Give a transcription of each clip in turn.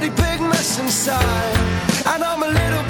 bloody big mess inside. And I'm a little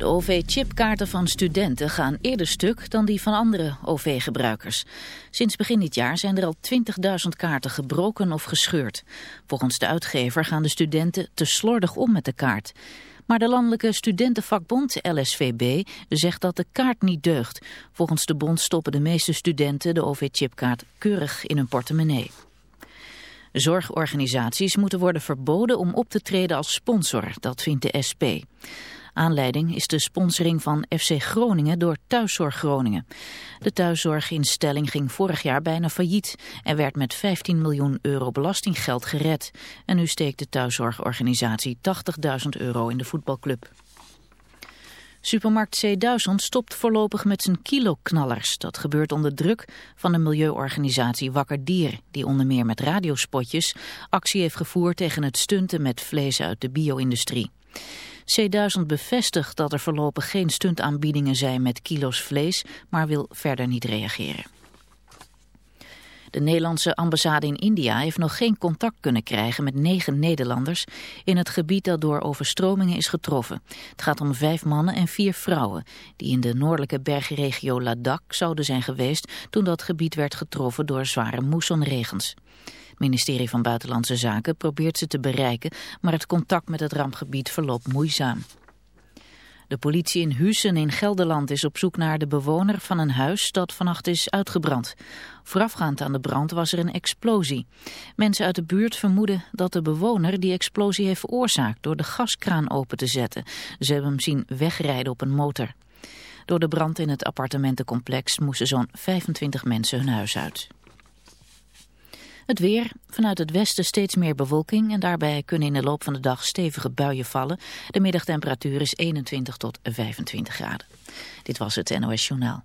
De OV-chipkaarten van studenten gaan eerder stuk dan die van andere OV-gebruikers. Sinds begin dit jaar zijn er al 20.000 kaarten gebroken of gescheurd. Volgens de uitgever gaan de studenten te slordig om met de kaart. Maar de landelijke studentenvakbond LSVB zegt dat de kaart niet deugt. Volgens de bond stoppen de meeste studenten de OV-chipkaart keurig in hun portemonnee. Zorgorganisaties moeten worden verboden om op te treden als sponsor, dat vindt de SP. Aanleiding is de sponsoring van FC Groningen door Thuiszorg Groningen. De thuiszorginstelling ging vorig jaar bijna failliet en werd met 15 miljoen euro belastinggeld gered. En nu steekt de thuiszorgorganisatie 80.000 euro in de voetbalclub. Supermarkt C1000 stopt voorlopig met zijn kiloknallers. Dat gebeurt onder druk van de milieuorganisatie Wakker Dier... die onder meer met radiospotjes actie heeft gevoerd tegen het stunten met vlees uit de bio-industrie. C1000 bevestigt dat er voorlopig geen stuntaanbiedingen zijn met kilo's vlees... maar wil verder niet reageren. De Nederlandse ambassade in India heeft nog geen contact kunnen krijgen met negen Nederlanders in het gebied dat door overstromingen is getroffen. Het gaat om vijf mannen en vier vrouwen die in de noordelijke bergregio Ladakh zouden zijn geweest toen dat gebied werd getroffen door zware moessonregens. Ministerie van Buitenlandse Zaken probeert ze te bereiken, maar het contact met het rampgebied verloopt moeizaam. De politie in Huissen in Gelderland is op zoek naar de bewoner van een huis dat vannacht is uitgebrand. Voorafgaand aan de brand was er een explosie. Mensen uit de buurt vermoeden dat de bewoner die explosie heeft veroorzaakt door de gaskraan open te zetten. Ze hebben hem zien wegrijden op een motor. Door de brand in het appartementencomplex moesten zo'n 25 mensen hun huis uit. Het weer, vanuit het westen steeds meer bewolking en daarbij kunnen in de loop van de dag stevige buien vallen. De middagtemperatuur is 21 tot 25 graden. Dit was het NOS Journaal.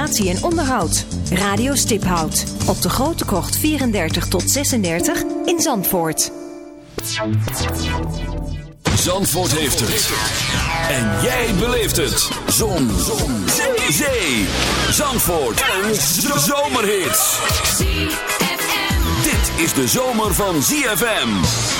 en onderhoud. Radio Stiphout op de Grote Krocht 34 tot 36 in Zandvoort. Zandvoort heeft het. En jij beleeft het. Zon. Zon. Zee. Zee. Zandvoort. Een zomerhit. Dit is de zomer van ZFM.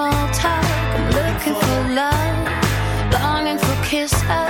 small talk. I'm looking for love, longing for kisses.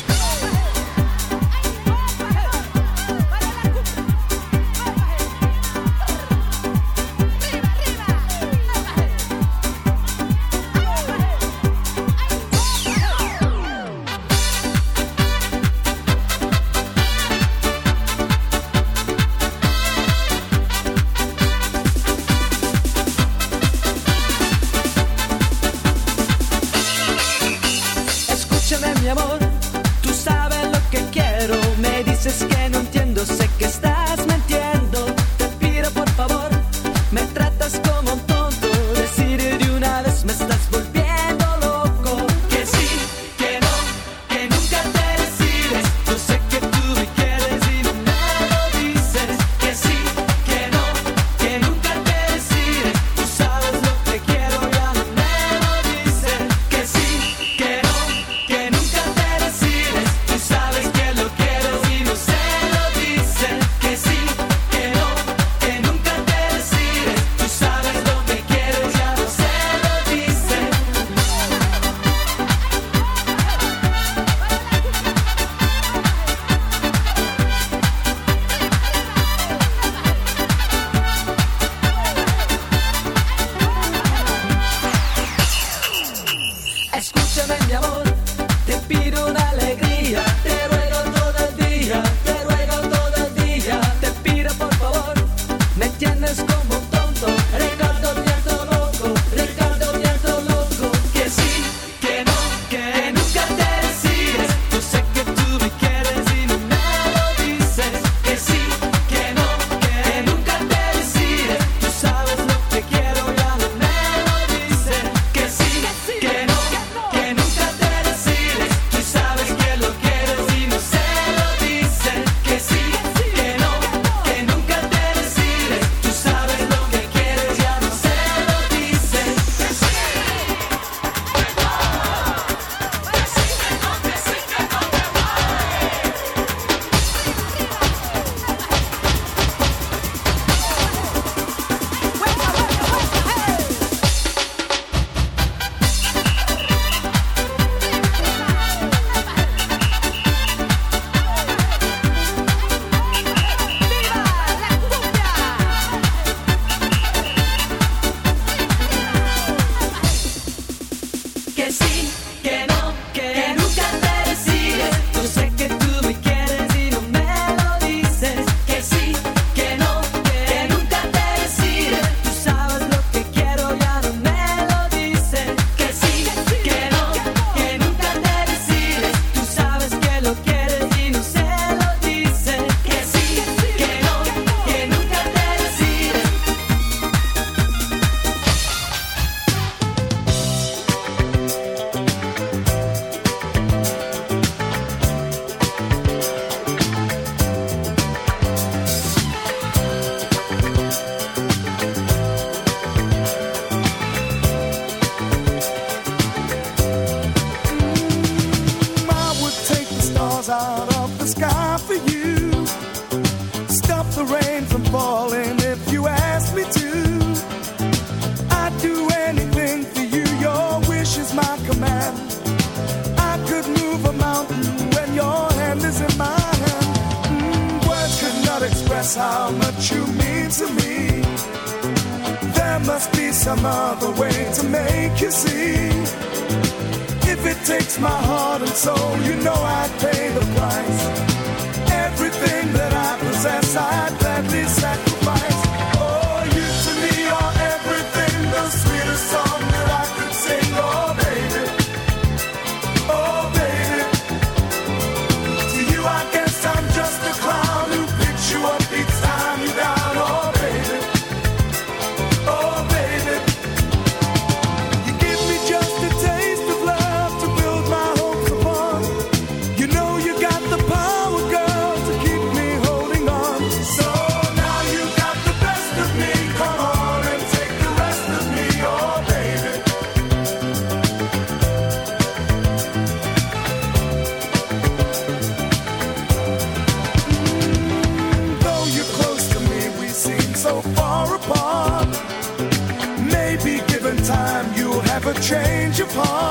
change your heart.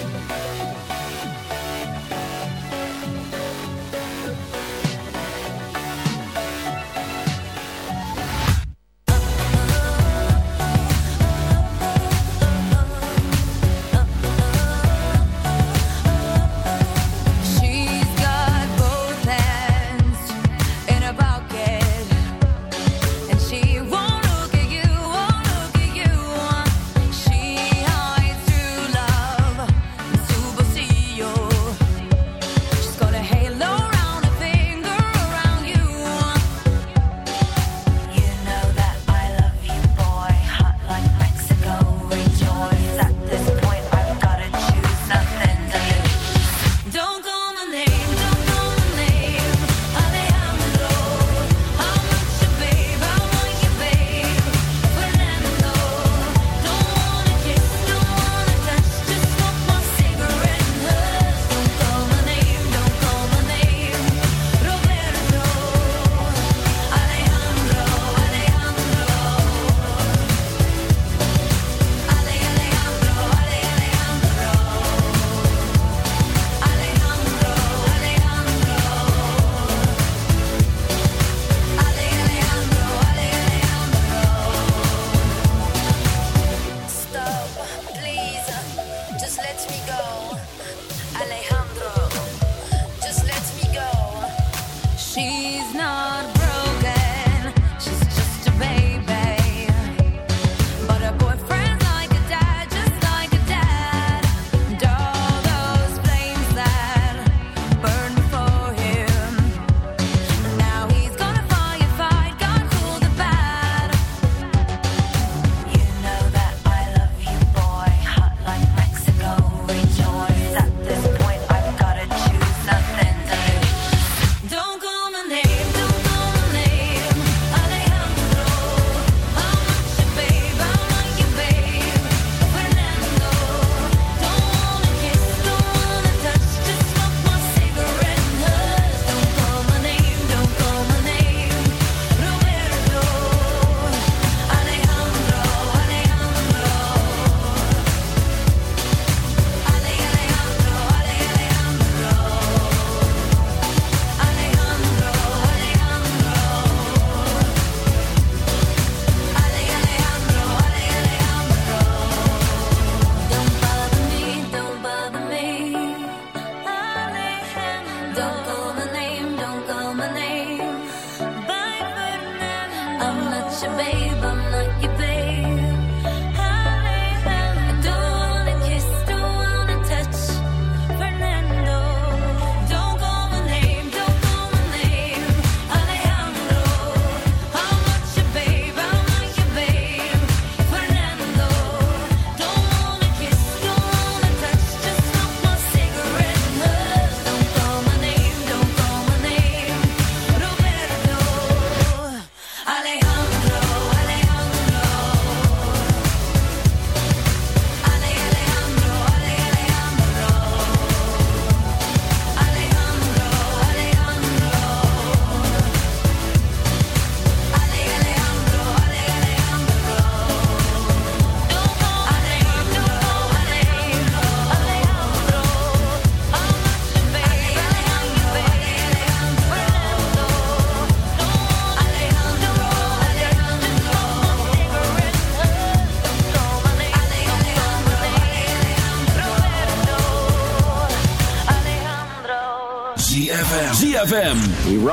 snow.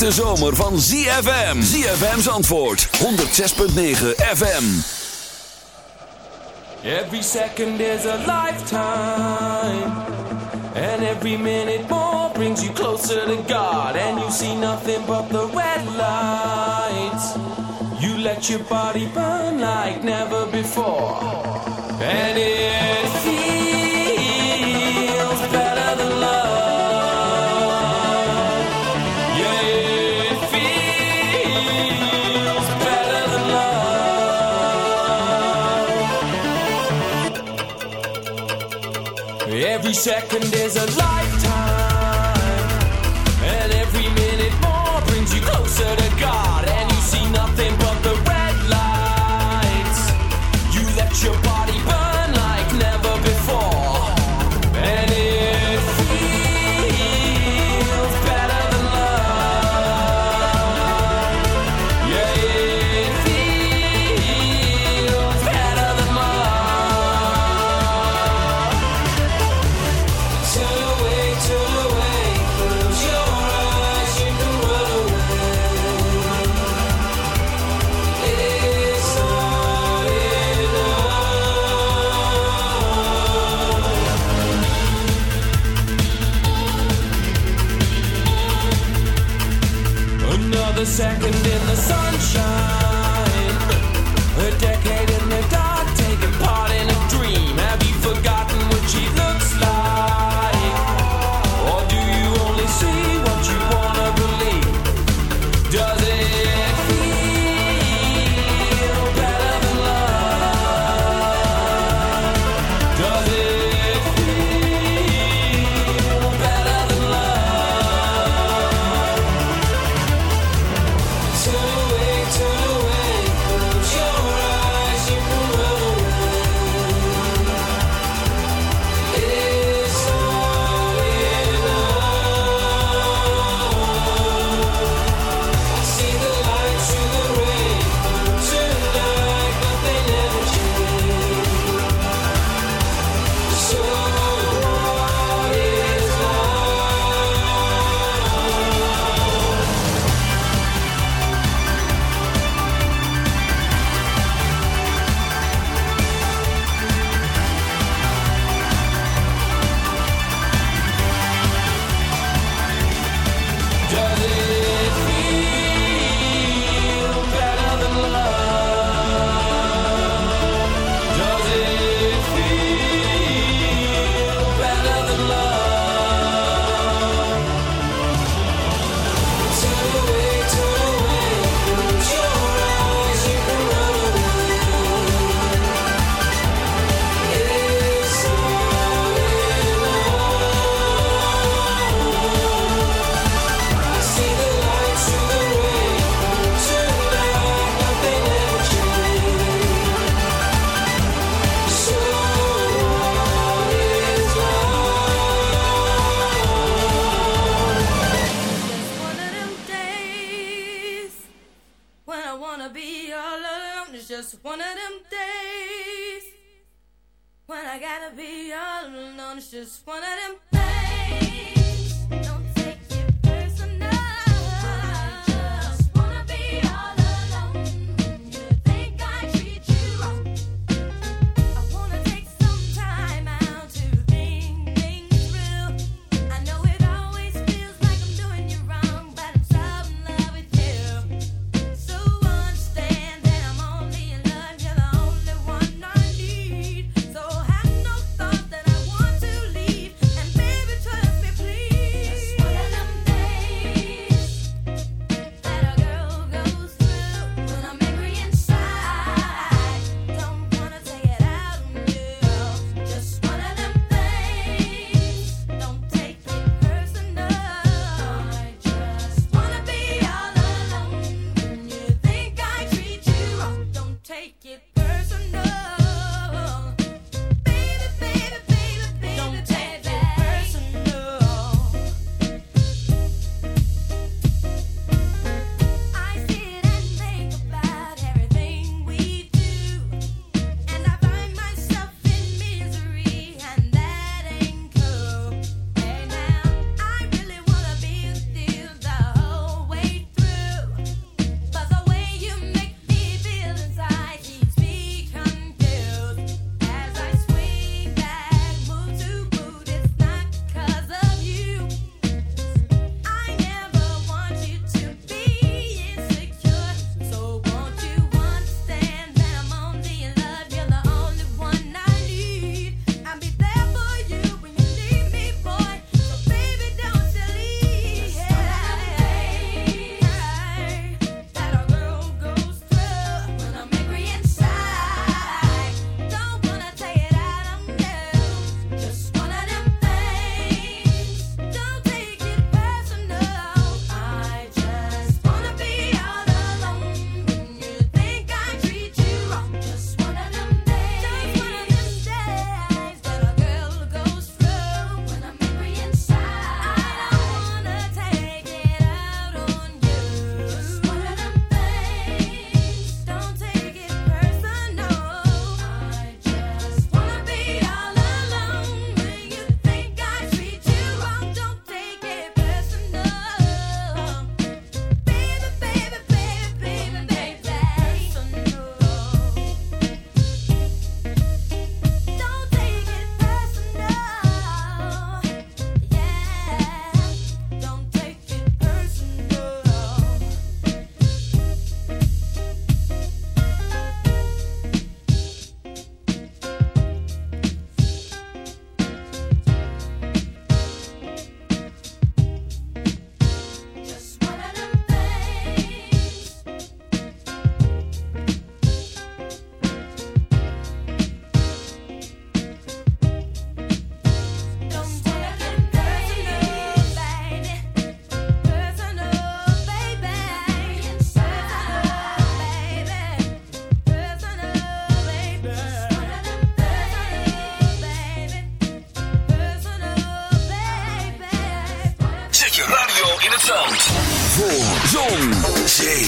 hete zomer van ZFM. ZFM's antwoord 106.9 FM. Every second is a lifetime. And every minute more brings you closer to God. And you see nothing but the red lights. You let your body burn like never before. And it feels second is a lie.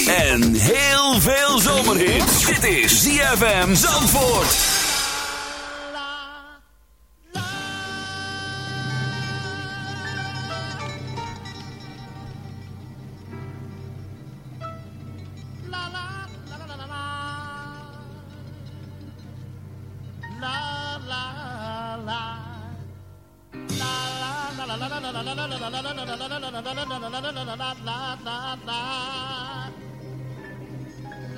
en heel veel zomerhit. Dit is ZFM Zandvoort. la la la la la la la la la la la la la la la la